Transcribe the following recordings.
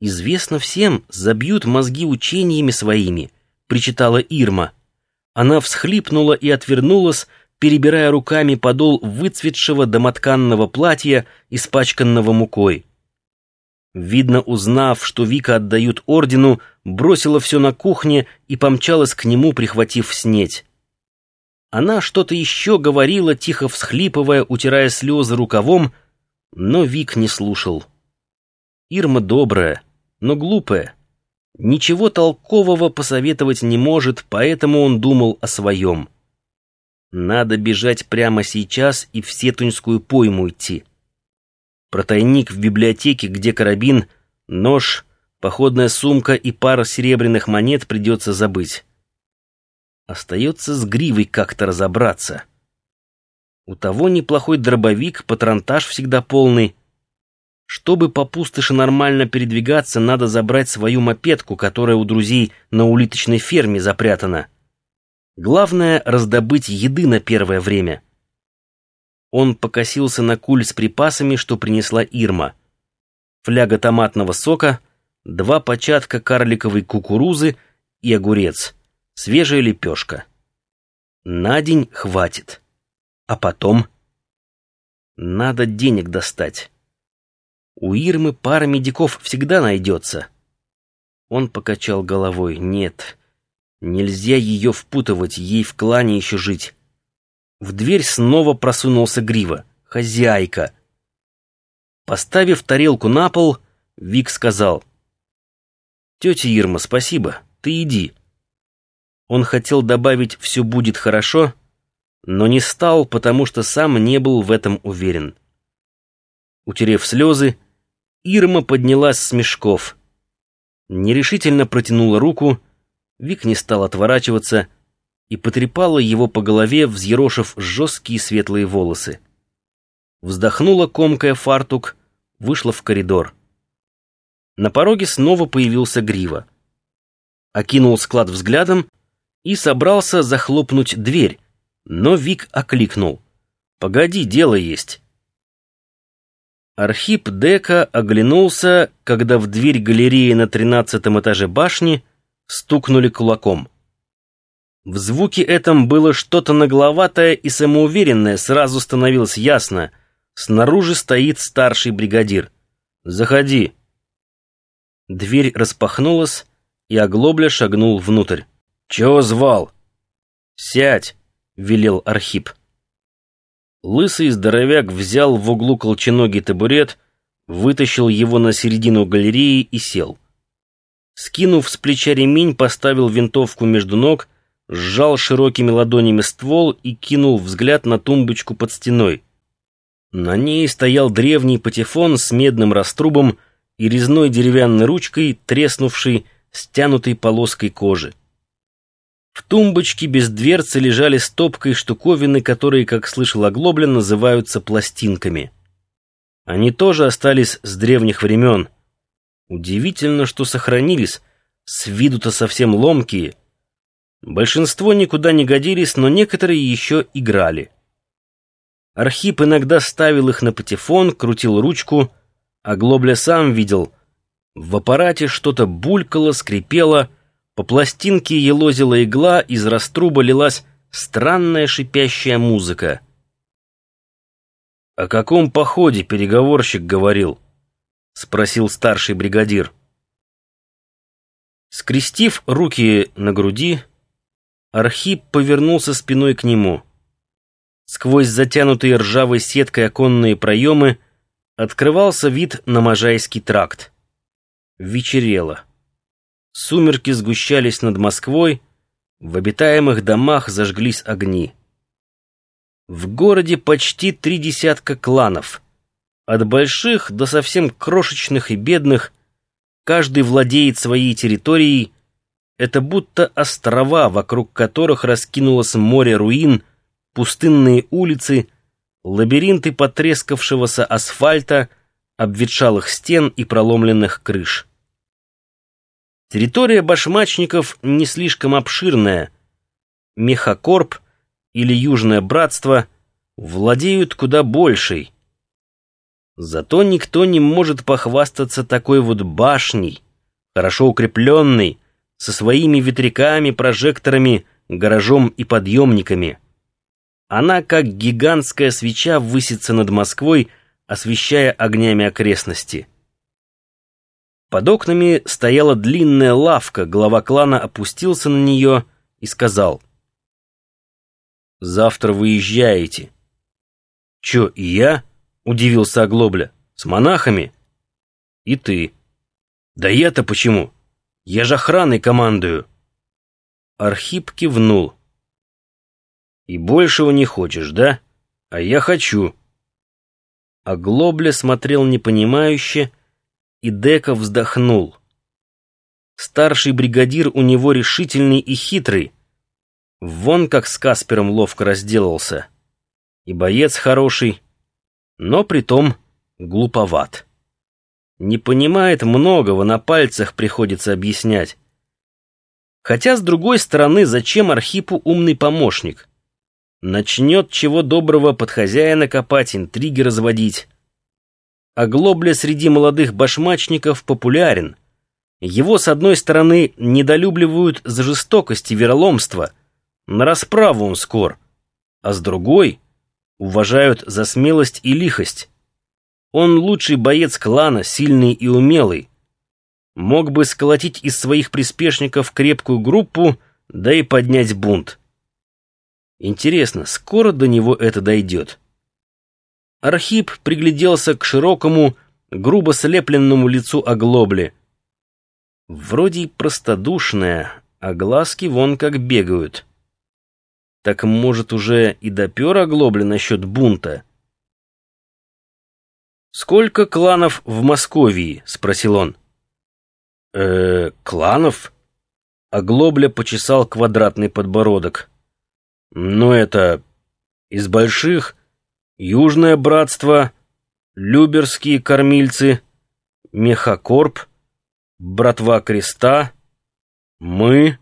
«Известно всем, забьют мозги учениями своими», — причитала Ирма. Она всхлипнула и отвернулась, перебирая руками подол выцветшего домотканного платья, испачканного мукой. Видно, узнав, что Вика отдают ордену, бросила все на кухне и помчалась к нему, прихватив снеть. Она что-то еще говорила, тихо всхлипывая, утирая слезы рукавом, но Вик не слушал. Ирма добрая, но глупая. Ничего толкового посоветовать не может, поэтому он думал о своем. Надо бежать прямо сейчас и в Сетуньскую пойму идти. Про тайник в библиотеке, где карабин, нож, походная сумка и пара серебряных монет придется забыть. Остается с гривой как-то разобраться. У того неплохой дробовик, патронтаж всегда полный. Чтобы по пустоши нормально передвигаться, надо забрать свою мопедку, которая у друзей на улиточной ферме запрятана. Главное — раздобыть еды на первое время. Он покосился на куль с припасами, что принесла Ирма. Фляга томатного сока, два початка карликовой кукурузы и огурец, свежая лепешка. На день хватит. А потом... Надо денег достать. У Ирмы пара медиков всегда найдется. Он покачал головой. Нет, нельзя ее впутывать, ей в клане еще жить. В дверь снова просунулся Грива. Хозяйка. Поставив тарелку на пол, Вик сказал. «Тетя Ирма, спасибо, ты иди». Он хотел добавить «все будет хорошо», но не стал, потому что сам не был в этом уверен. Утерев слезы, Ирма поднялась с мешков. Нерешительно протянула руку, Вик не стал отворачиваться и потрепала его по голове, взъерошив жесткие светлые волосы. Вздохнула, комкая фартук, вышла в коридор. На пороге снова появился Грива. Окинул склад взглядом и собрался захлопнуть дверь, но Вик окликнул. «Погоди, дело есть». Архип Дека оглянулся, когда в дверь галереи на тринадцатом этаже башни стукнули кулаком. В звуке этом было что-то нагловатое и самоуверенное, сразу становилось ясно. Снаружи стоит старший бригадир. «Заходи». Дверь распахнулась, и Оглобля шагнул внутрь. «Чего звал?» «Сядь», — велел Архип. Лысый здоровяк взял в углу колченогий табурет, вытащил его на середину галереи и сел. Скинув с плеча ремень, поставил винтовку между ног, сжал широкими ладонями ствол и кинул взгляд на тумбочку под стеной. На ней стоял древний патефон с медным раструбом и резной деревянной ручкой, треснувшей, стянутой полоской кожи. В тумбочке без дверцы лежали стопкой штуковины, которые, как слышал Оглоблин, называются пластинками. Они тоже остались с древних времен. Удивительно, что сохранились, с виду-то совсем ломкие. Большинство никуда не годились, но некоторые еще играли. Архип иногда ставил их на патефон, крутил ручку, а Глобля сам видел. В аппарате что-то булькало, скрипело, по пластинке елозила игла, из раструба лилась странная шипящая музыка. «О каком походе переговорщик говорил?» — спросил старший бригадир. Скрестив руки на груди, Архип повернулся спиной к нему. Сквозь затянутые ржавой сеткой оконные проемы открывался вид на Можайский тракт. Вечерело. Сумерки сгущались над Москвой, в обитаемых домах зажглись огни. В городе почти три десятка кланов. От больших до совсем крошечных и бедных, каждый владеет своей территорией, это будто острова, вокруг которых раскинулось море руин, пустынные улицы, лабиринты потрескавшегося асфальта, обветшалых стен и проломленных крыш. Территория башмачников не слишком обширная. Мехакорп или Южное Братство владеют куда большей. Зато никто не может похвастаться такой вот башней, хорошо укрепленной, со своими ветряками, прожекторами, гаражом и подъемниками. Она, как гигантская свеча, высится над Москвой, освещая огнями окрестности. Под окнами стояла длинная лавка, глава клана опустился на нее и сказал. «Завтра выезжаете». «Чё, и я?» — удивился Оглобля. «С монахами?» «И ты». «Да я-то почему? Я же охраной командую». Архип кивнул. «И большего не хочешь, да? А я хочу». Оглобля смотрел непонимающе, и Дека вздохнул. Старший бригадир у него решительный и хитрый. Вон как с Каспером ловко разделался. И боец хороший, но притом глуповат. Не понимает многого, на пальцах приходится объяснять. Хотя, с другой стороны, зачем Архипу умный помощник? Начнет чего доброго под хозяина копать, интриги разводить. А Глобля среди молодых башмачников популярен. Его, с одной стороны, недолюбливают за жестокость и вероломство. На расправу он скор. А с другой — уважают за смелость и лихость. Он лучший боец клана, сильный и умелый. Мог бы сколотить из своих приспешников крепкую группу, да и поднять бунт. Интересно, скоро до него это дойдет? Архип пригляделся к широкому, грубо слепленному лицу оглобли. Вроде и простодушная, а глазки вон как бегают. Так, может, уже и допер оглобли насчет бунта? «Сколько кланов в Московии?» — спросил он. э кланов?» Оглобля почесал квадратный подбородок. «Ну, это из больших Южное братство, Люберские кормильцы, Мехакорп, Братва Креста, мы,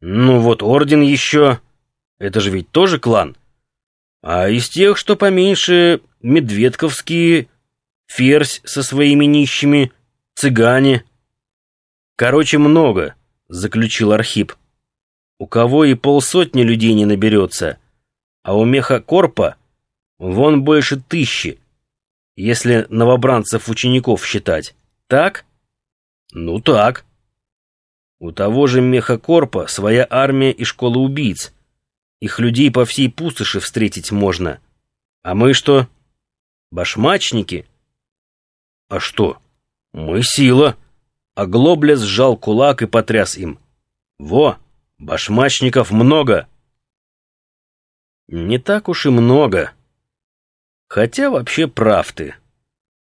ну вот Орден еще, это же ведь тоже клан. А из тех, что поменьше, Медведковские, Ферзь со своими нищими, Цыгане. Короче, много, заключил Архип. У кого и полсотни людей не наберется, а у Мехакорпа Вон больше тысячи, если новобранцев-учеников считать. Так? Ну так. У того же Мехакорпа своя армия и школа убийц. Их людей по всей пустоши встретить можно. А мы что? Башмачники? А что? Мы сила. А Глобля сжал кулак и потряс им. Во, башмачников много. Не так уж и много. Хотя вообще прав ты.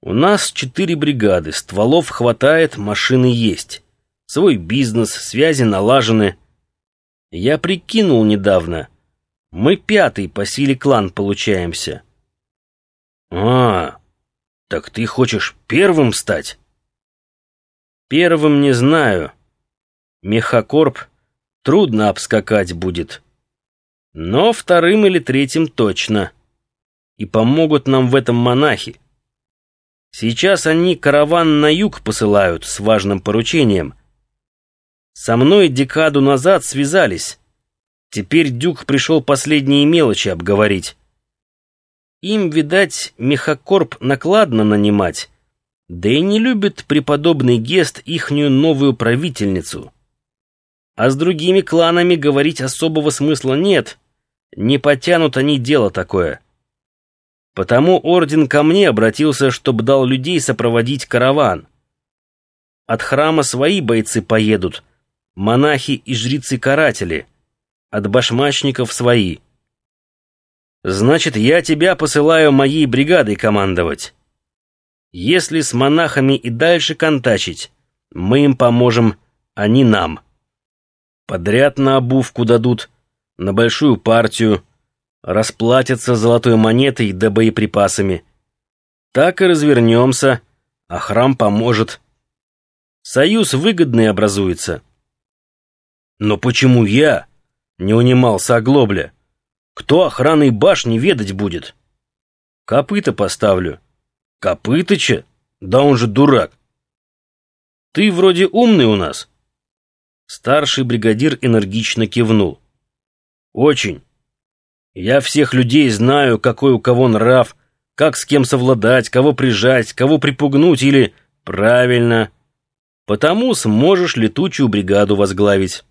У нас четыре бригады, стволов хватает, машины есть. Свой бизнес, связи налажены. Я прикинул недавно. Мы пятый по силе клан получаемся. А, так ты хочешь первым стать? Первым не знаю. Мехакорп трудно обскакать будет. Но вторым или третьим точно и помогут нам в этом монахи. Сейчас они караван на юг посылают с важным поручением. Со мной декаду назад связались. Теперь Дюк пришел последние мелочи обговорить. Им, видать, мехакорп накладно нанимать, да и не любит преподобный Гест ихнюю новую правительницу. А с другими кланами говорить особого смысла нет, не потянут они дело такое. Потому орден ко мне обратился, чтобы дал людей сопроводить караван. От храма свои бойцы поедут, монахи и жрецы-каратели, от башмачников свои. Значит, я тебя посылаю моей бригадой командовать. Если с монахами и дальше контачить, мы им поможем, они нам. Подряд на обувку дадут, на большую партию, расплатятся золотой монетой да боеприпасами. Так и развернемся, а храм поможет. Союз выгодный образуется. Но почему я? Не унимался Оглобля. Кто охраной башни ведать будет? Копыта поставлю. Копытыча? Да он же дурак. Ты вроде умный у нас. Старший бригадир энергично кивнул. Очень. Я всех людей знаю, какой у кого нрав, как с кем совладать, кого прижать, кого припугнуть или... Правильно. Потому сможешь летучую бригаду возглавить.